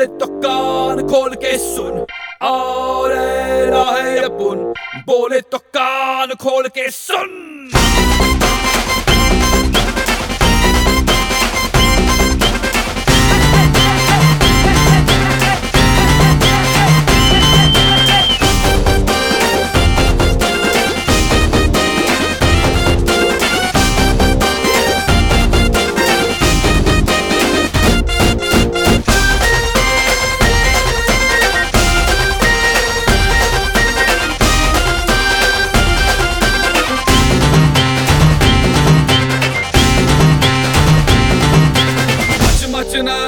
बोले तो कान खोल के सुन और है अपन बोले तो कान खोल के सुन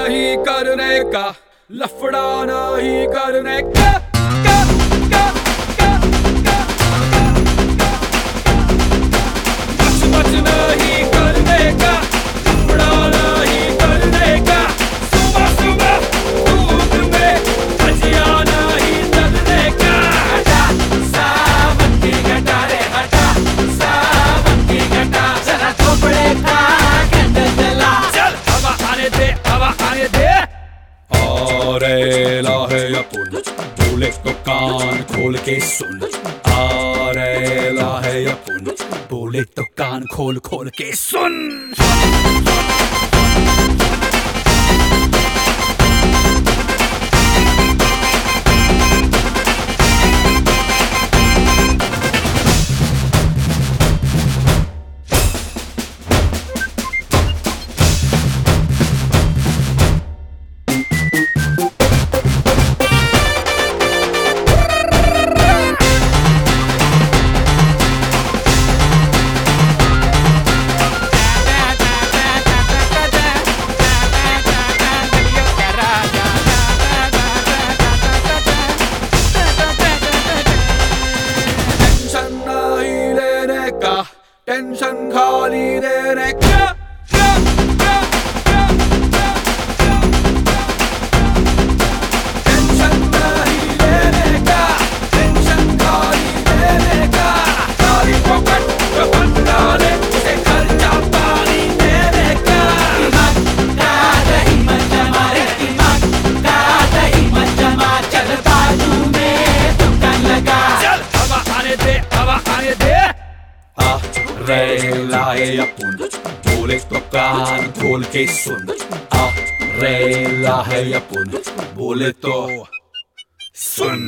ਹੀ ਕਰਨੇ ਕਾ ਲਫੜਾ ਨਹੀਂ ਕਰਨੇ ਕਾ कान खोल के सुन। है अपन बोले तो कान खोल खोल के सुन। டென்ஷன் காலி ரேக் रे लाए अपन बोले तो कान खोल के सुन आ रे लाए अपन बोले तो सुन